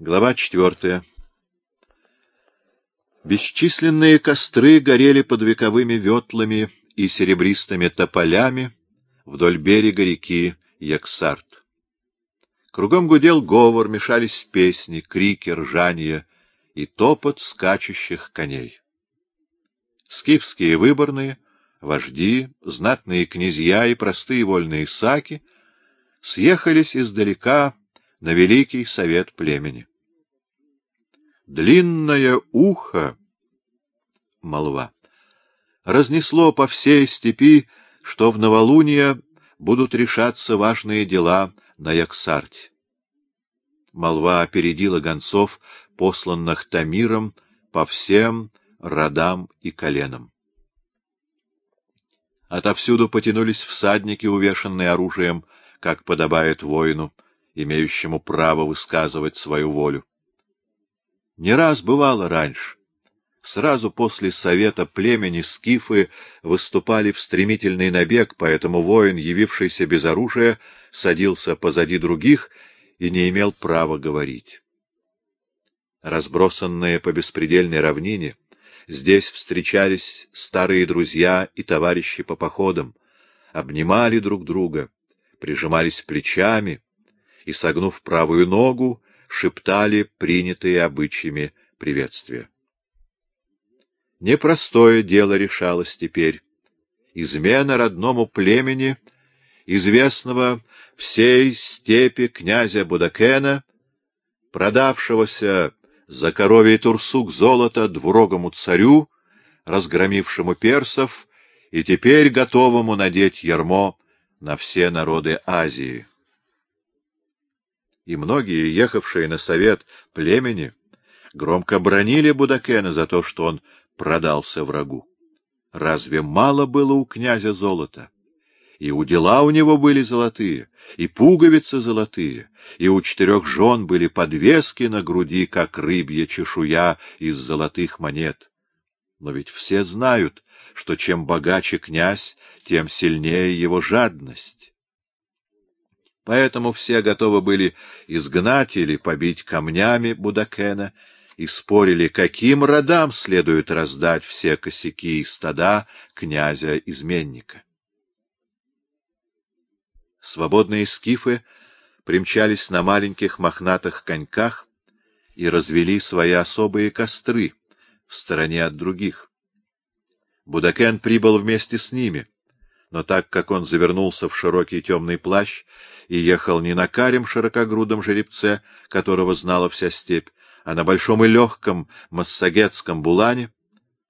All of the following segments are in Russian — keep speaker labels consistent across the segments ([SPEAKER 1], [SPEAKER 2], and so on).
[SPEAKER 1] Глава четвертая. Бесчисленные костры горели под вековыми ветлами и серебристыми тополями вдоль берега реки Яксарт. Кругом гудел говор, мешались песни, крики, ржания и топот скачущих коней. Скифские выборные, вожди, знатные князья и простые вольные саки съехались издалека на великий совет племени. Длинное ухо, молва, разнесло по всей степи, что в новолуние будут решаться важные дела на Яксарте. Молва опередила гонцов, посланных Тамиром по всем родам и коленам. Отовсюду потянулись всадники, увешанные оружием, как подобает воину, имеющему право высказывать свою волю. Не раз бывало раньше. Сразу после совета племени скифы выступали в стремительный набег, поэтому воин, явившийся без оружия, садился позади других и не имел права говорить. Разбросанные по беспредельной равнине, здесь встречались старые друзья и товарищи по походам, обнимали друг друга, прижимались плечами и, согнув правую ногу, шептали принятые обычаями приветствия. Непростое дело решалось теперь. Измена родному племени, известного всей степи князя Будакена, продавшегося за коровий турсук золота двурогому царю, разгромившему персов и теперь готовому надеть ярмо на все народы Азии и многие, ехавшие на совет племени, громко бронили Будакена за то, что он продался врагу. Разве мало было у князя золота? И у дела у него были золотые, и пуговицы золотые, и у четырех жен были подвески на груди, как рыбья чешуя из золотых монет. Но ведь все знают, что чем богаче князь, тем сильнее его жадность. Поэтому все готовы были изгнать или побить камнями Будакена и спорили, каким родам следует раздать все косяки и стада князя-изменника. Свободные скифы примчались на маленьких мохнатых коньках и развели свои особые костры в стороне от других. Будакен прибыл вместе с ними — но так как он завернулся в широкий темный плащ и ехал не на карем широкогрудом жеребце, которого знала вся степь, а на большом и легком массагетском булане,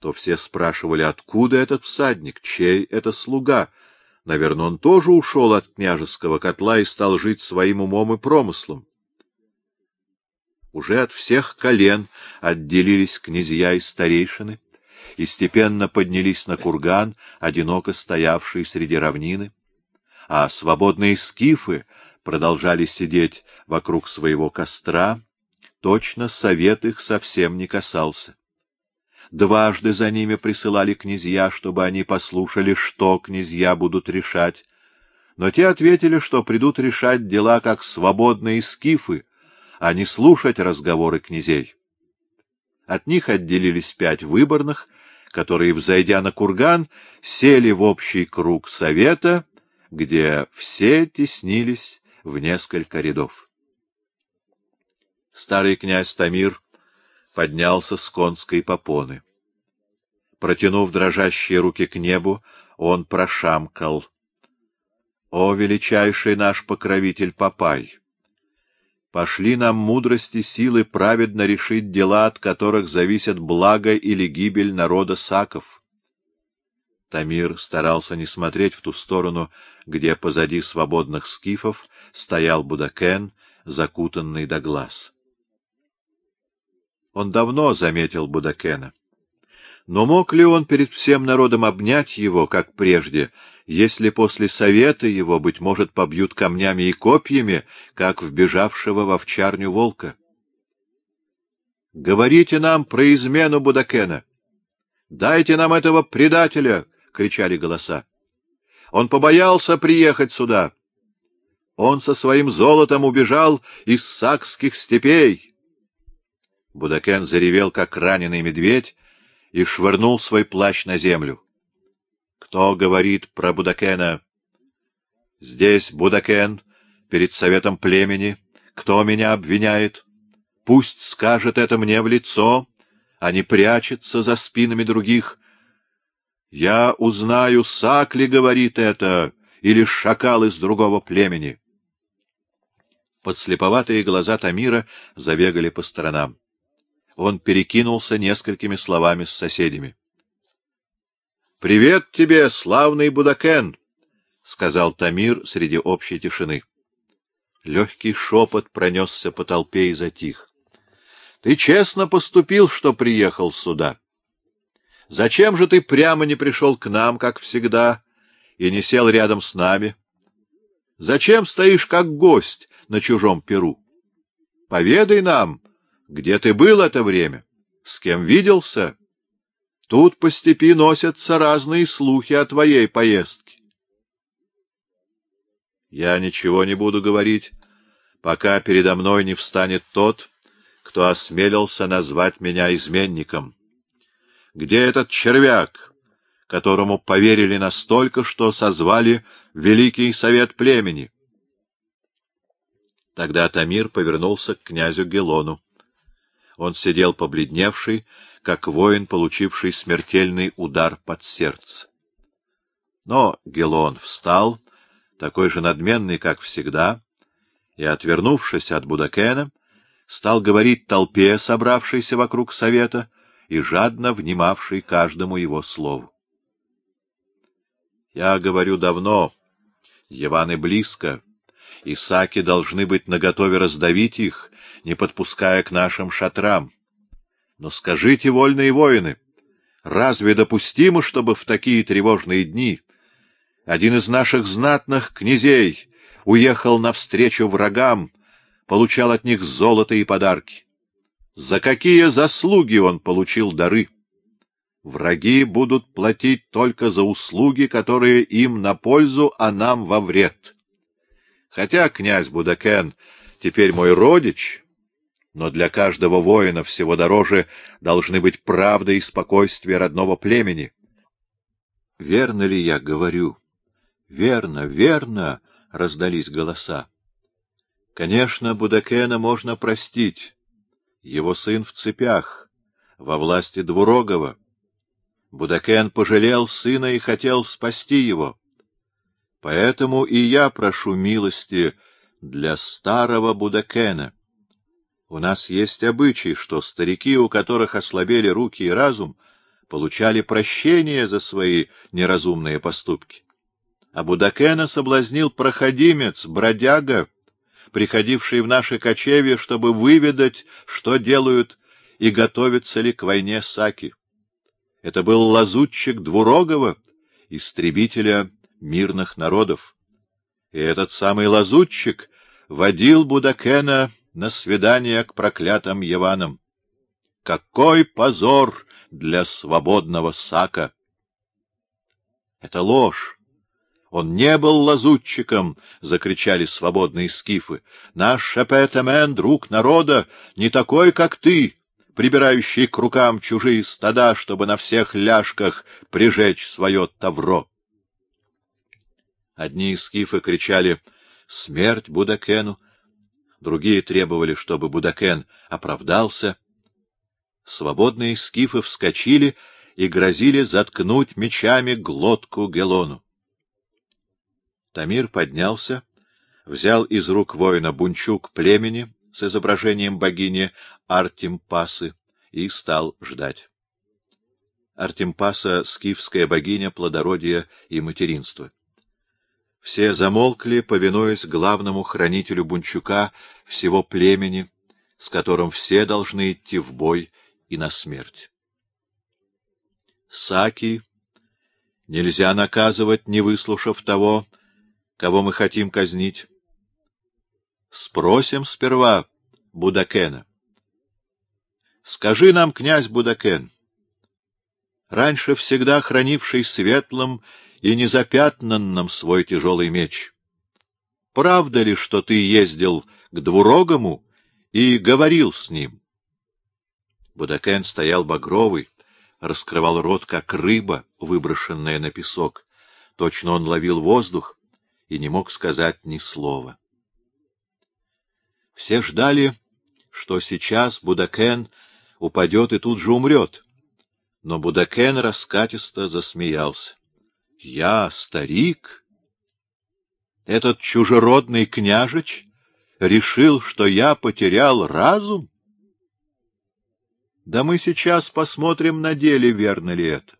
[SPEAKER 1] то все спрашивали, откуда этот всадник, чей это слуга. Наверное, он тоже ушел от княжеского котла и стал жить своим умом и промыслом. Уже от всех колен отделились князья и старейшины, и степенно поднялись на курган, одиноко стоявший среди равнины, а свободные скифы продолжали сидеть вокруг своего костра, точно совет их совсем не касался. Дважды за ними присылали князья, чтобы они послушали, что князья будут решать, но те ответили, что придут решать дела как свободные скифы, а не слушать разговоры князей. От них отделились пять выборных — которые, взойдя на курган, сели в общий круг совета, где все теснились в несколько рядов. Старый князь Тамир поднялся с конской попоны. Протянув дрожащие руки к небу, он прошамкал. — О, величайший наш покровитель Папай! Пошли нам мудрости силы праведно решить дела, от которых зависят благо или гибель народа саков. Тамир старался не смотреть в ту сторону, где позади свободных скифов стоял Будакен, закутанный до глаз. Он давно заметил Будакена. Но мог ли он перед всем народом обнять его, как прежде, если после совета его, быть может, побьют камнями и копьями, как вбежавшего в овчарню волка. — Говорите нам про измену Будакена! Дайте нам этого предателя! — кричали голоса. — Он побоялся приехать сюда. Он со своим золотом убежал из сакских степей. Будакен заревел, как раненый медведь, и швырнул свой плащ на землю. Кто говорит про Будакена? Здесь Будакен, перед советом племени. Кто меня обвиняет? Пусть скажет это мне в лицо, а не прячется за спинами других. Я узнаю, Сак ли говорит это, или шакал из другого племени. Подслеповатые глаза Тамира забегали по сторонам. Он перекинулся несколькими словами с соседями. — Привет тебе, славный Будакен! — сказал Тамир среди общей тишины. Легкий шепот пронесся по толпе и затих. — Ты честно поступил, что приехал сюда. Зачем же ты прямо не пришел к нам, как всегда, и не сел рядом с нами? Зачем стоишь как гость на чужом перу? Поведай нам, где ты был это время, с кем виделся? Тут по степи носятся разные слухи о твоей поездке. Я ничего не буду говорить, пока передо мной не встанет тот, кто осмелился назвать меня изменником. Где этот червяк, которому поверили настолько, что созвали Великий Совет Племени? Тогда Тамир повернулся к князю Гелону. Он сидел побледневший, как воин, получивший смертельный удар под сердце. Но Гелон встал, такой же надменный, как всегда, и, отвернувшись от Будакена, стал говорить толпе, собравшейся вокруг совета, и жадно внимавшей каждому его слову. Я говорю давно, Еваны близко, Исаки должны быть наготове раздавить их, не подпуская к нашим шатрам. Но скажите, вольные воины, разве допустимо, чтобы в такие тревожные дни один из наших знатных князей уехал навстречу врагам, получал от них золото и подарки. За какие заслуги он получил дары? Враги будут платить только за услуги, которые им на пользу, а нам во вред. Хотя князь Будакен теперь мой родич, но для каждого воина всего дороже должны быть правда и спокойствие родного племени. Верно ли я говорю? Верно, верно, — раздались голоса. Конечно, Будакена можно простить. Его сын в цепях, во власти Двурогова. Будакен пожалел сына и хотел спасти его. Поэтому и я прошу милости для старого Будакена. У нас есть обычай, что старики, у которых ослабели руки и разум, получали прощение за свои неразумные поступки. А Будакена соблазнил проходимец, бродяга, приходивший в наши кочевья, чтобы выведать, что делают и готовятся ли к войне саки. Это был лазутчик Двурогова, истребителя мирных народов. И этот самый лазутчик водил Будакена на свидание к проклятым Яванам. Какой позор для свободного Сака! Это ложь. Он не был лазутчиком, — закричали свободные скифы. Наш Шепетемен, друг народа, не такой, как ты, прибирающий к рукам чужие стада, чтобы на всех ляжках прижечь свое тавро. Одни скифы кричали «Смерть Будакену!», другие требовали, чтобы Будакен оправдался. Свободные скифы вскочили и грозили заткнуть мечами глотку Гелону. Тамир поднялся, взял из рук воина бунчук племени с изображением богини Артемпасы и стал ждать. Артемпаса — скифская богиня плодородия и материнства. Все замолкли, повинуясь главному хранителю бунчука всего племени, с которым все должны идти в бой и на смерть. Саки нельзя наказывать, не выслушав того, кого мы хотим казнить. Спросим сперва Будакена. Скажи нам, князь Будакен, раньше всегда хранивший светлым и незапятнанным свой тяжелый меч, правда ли, что ты ездил к Двурогому и говорил с ним? Будакен стоял багровый, раскрывал рот, как рыба, выброшенная на песок. Точно он ловил воздух и не мог сказать ни слова. Все ждали, что сейчас Будакен упадет и тут же умрет. Но Будакен раскатисто засмеялся. — Я старик? Этот чужеродный княжич решил, что я потерял разум? Да мы сейчас посмотрим на деле, верно ли это.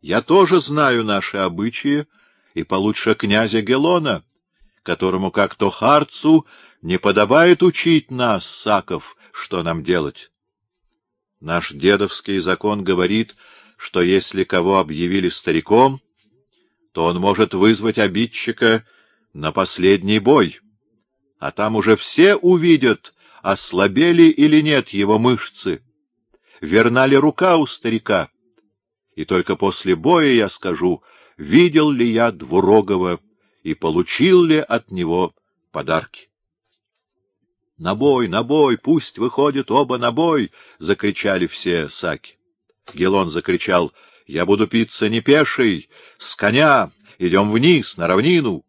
[SPEAKER 1] Я тоже знаю наши обычаи, и получше князя Гелона, которому, как то Харцу, не подобает учить нас, Саков, что нам делать. Наш дедовский закон говорит, что если кого объявили стариком, то он может вызвать обидчика на последний бой, а там уже все увидят, ослабели или нет его мышцы, верна ли рука у старика. И только после боя я скажу, видел ли я Двурогова и получил ли от него подарки. — На бой, на бой, пусть выходят оба на бой! — закричали все саки. Гелон закричал, — я буду питься не пеший, с коня, идем вниз, на равнину.